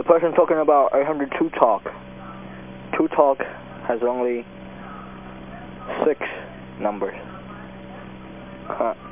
the person talking about 802 talk. 2 talk has only six numbers.